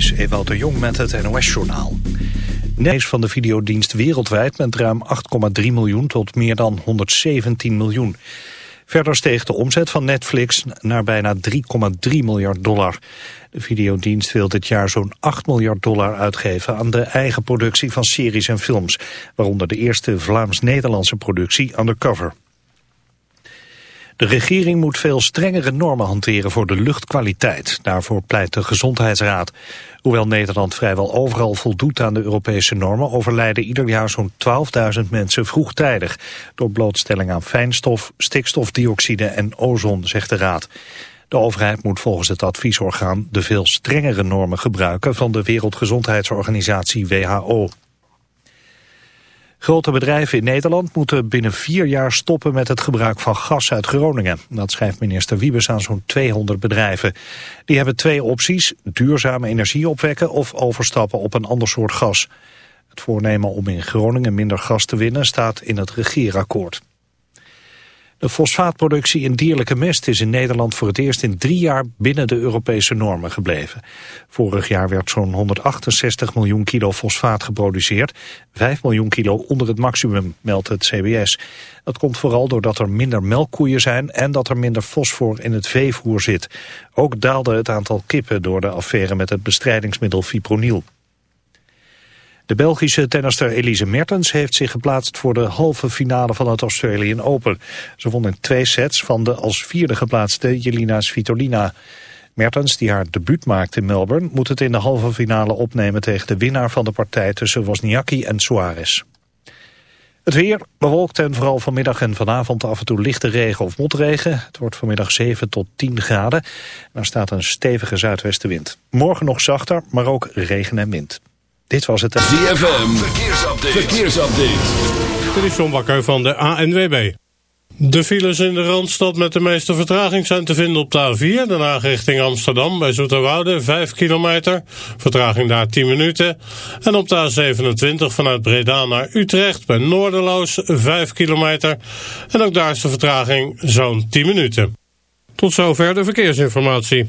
is de Jong met het NOS-journaal. Nees van de videodienst wereldwijd met ruim 8,3 miljoen tot meer dan 117 miljoen. Verder steeg de omzet van Netflix naar bijna 3,3 miljard dollar. De videodienst wil dit jaar zo'n 8 miljard dollar uitgeven aan de eigen productie van series en films. Waaronder de eerste Vlaams-Nederlandse productie Undercover. De regering moet veel strengere normen hanteren voor de luchtkwaliteit. Daarvoor pleit de Gezondheidsraad. Hoewel Nederland vrijwel overal voldoet aan de Europese normen... overlijden ieder jaar zo'n 12.000 mensen vroegtijdig... door blootstelling aan fijnstof, stikstofdioxide en ozon, zegt de Raad. De overheid moet volgens het adviesorgaan de veel strengere normen gebruiken... van de Wereldgezondheidsorganisatie WHO. Grote bedrijven in Nederland moeten binnen vier jaar stoppen met het gebruik van gas uit Groningen. Dat schrijft minister Wiebes aan zo'n 200 bedrijven. Die hebben twee opties, duurzame energie opwekken of overstappen op een ander soort gas. Het voornemen om in Groningen minder gas te winnen staat in het regeerakkoord. De fosfaatproductie in dierlijke mest is in Nederland voor het eerst in drie jaar binnen de Europese normen gebleven. Vorig jaar werd zo'n 168 miljoen kilo fosfaat geproduceerd, 5 miljoen kilo onder het maximum, meldt het CBS. Dat komt vooral doordat er minder melkkoeien zijn en dat er minder fosfor in het veevoer zit. Ook daalde het aantal kippen door de affaire met het bestrijdingsmiddel fipronil. De Belgische tennister Elise Mertens heeft zich geplaatst voor de halve finale van het Australian Open. Ze won in twee sets van de als vierde geplaatste Jelina Svitolina. Mertens, die haar debuut maakte in Melbourne, moet het in de halve finale opnemen tegen de winnaar van de partij tussen Wozniacki en Suarez. Het weer bewolkt en vooral vanmiddag en vanavond af en toe lichte regen of motregen. Het wordt vanmiddag 7 tot 10 graden. Er staat een stevige zuidwestenwind. Morgen nog zachter, maar ook regen en wind. Dit was het... ZFM, verkeersupdate. verkeersupdate. Dit is John Bakker van de ANWB. De files in de Randstad met de meeste vertraging zijn te vinden op de A4. Daarna richting Amsterdam bij Zoeterwoude 5 kilometer. Vertraging daar 10 minuten. En op de A27 vanuit Breda naar Utrecht bij Noorderloos 5 kilometer. En ook daar is de vertraging zo'n 10 minuten. Tot zover de verkeersinformatie.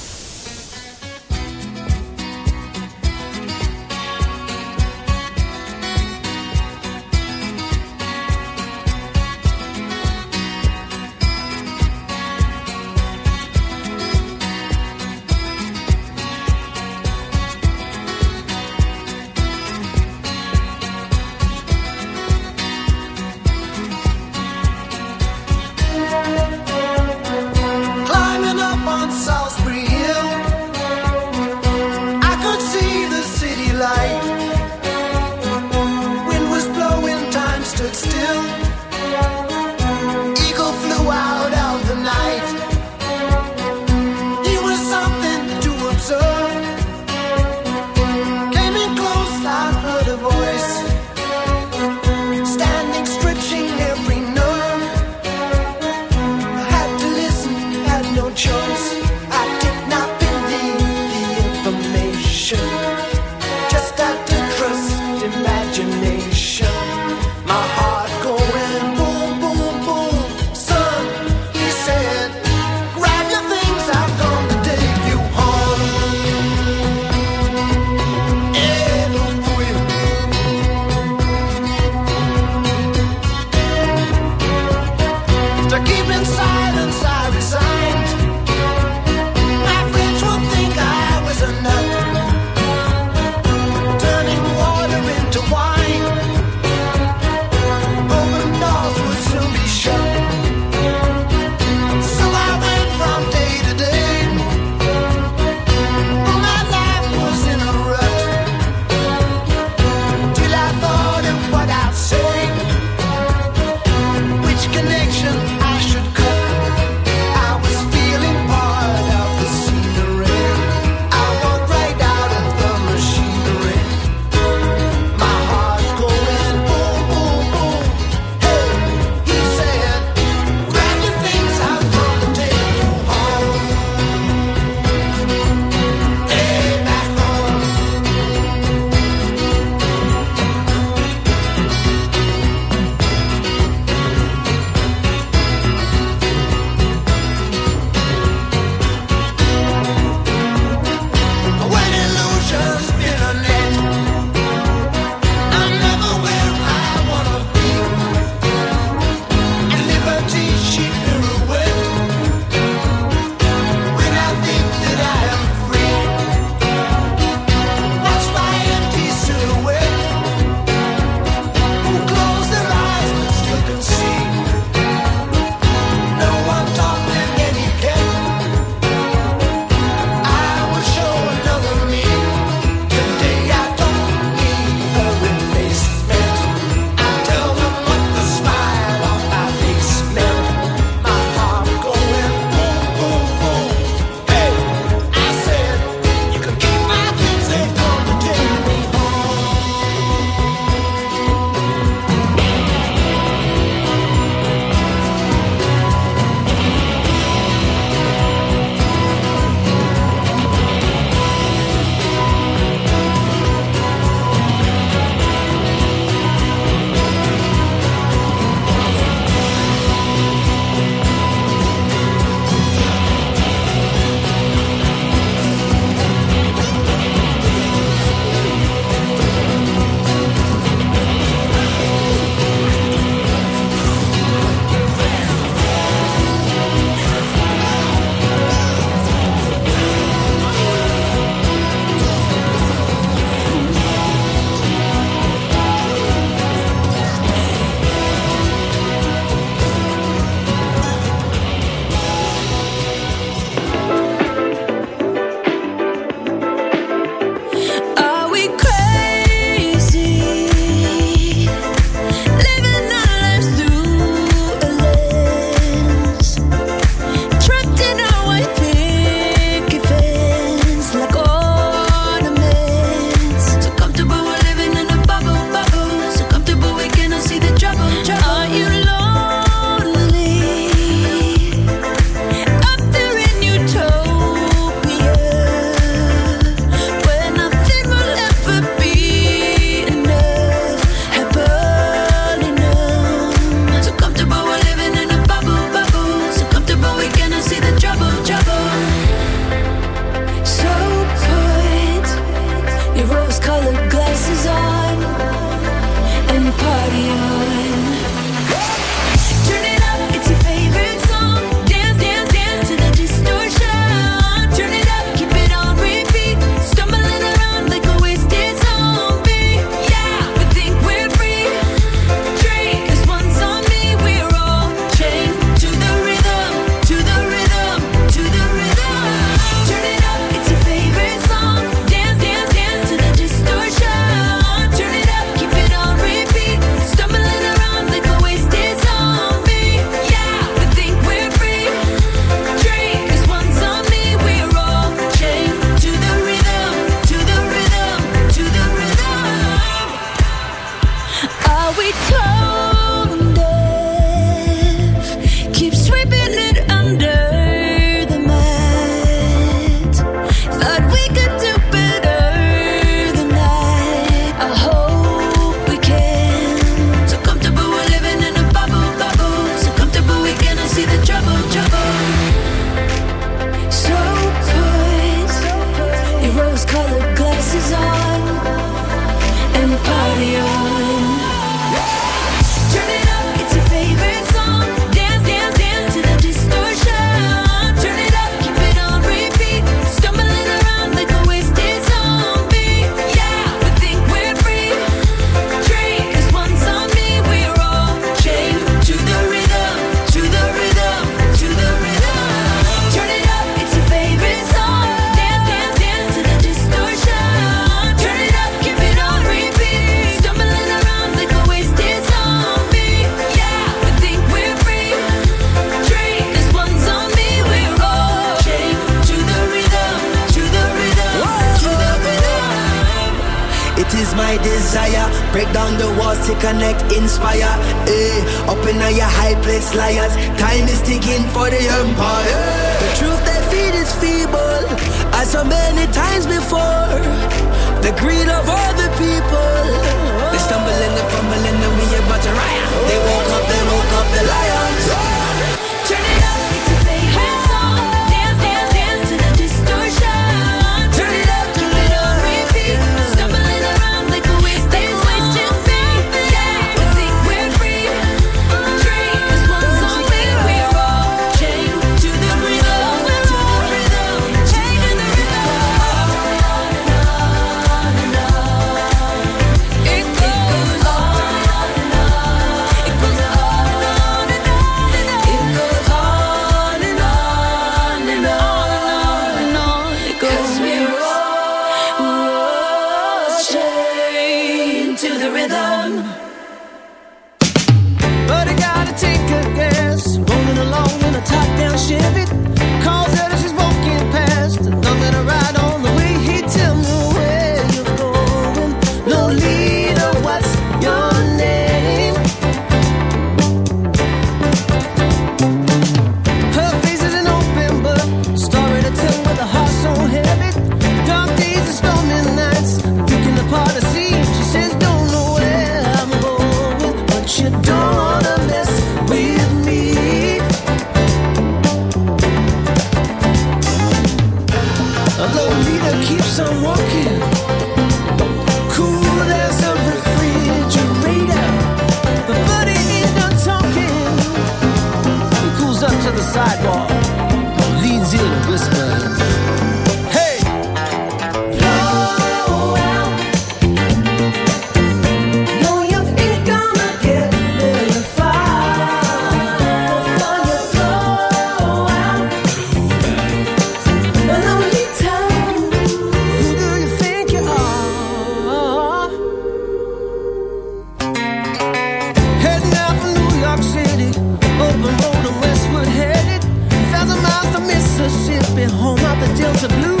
be home out the Delta Blues.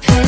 pit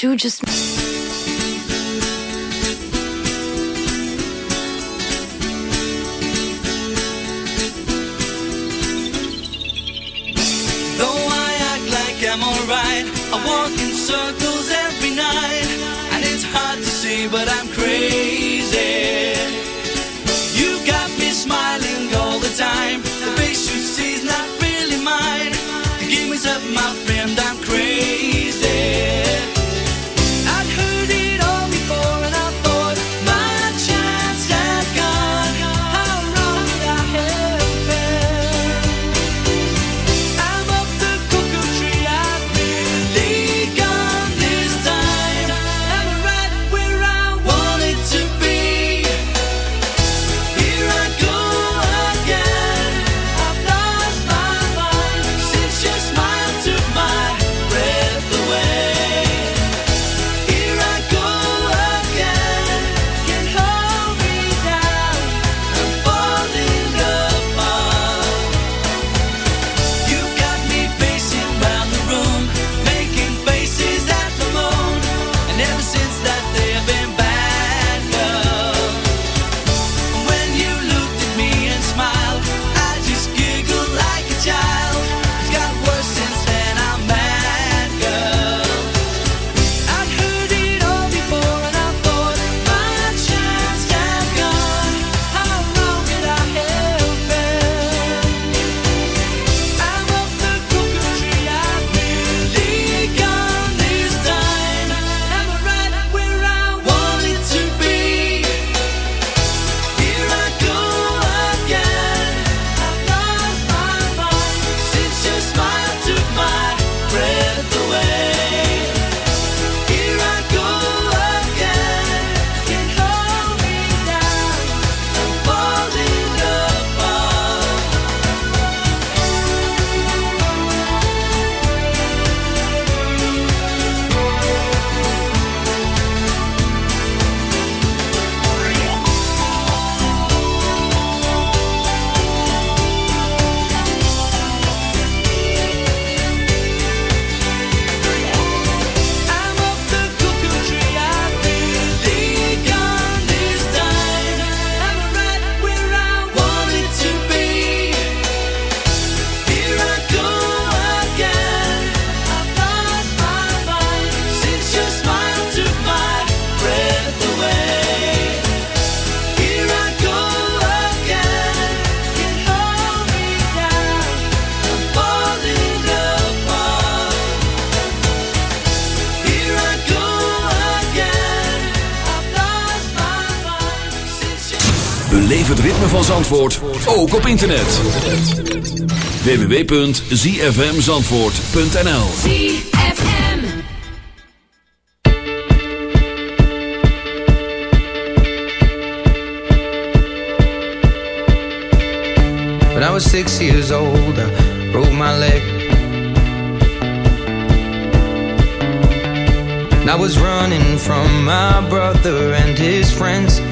you just. Zandvoort, ook op internet. www.zfmzandvoort.nl ZFM. When I was six years old, I broke my leg. And I was running from my brother and his friends.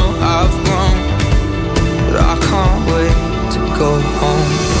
go home.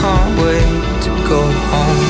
can't wait to go home.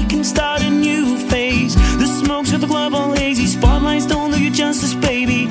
Spotlights don't do you justice, baby.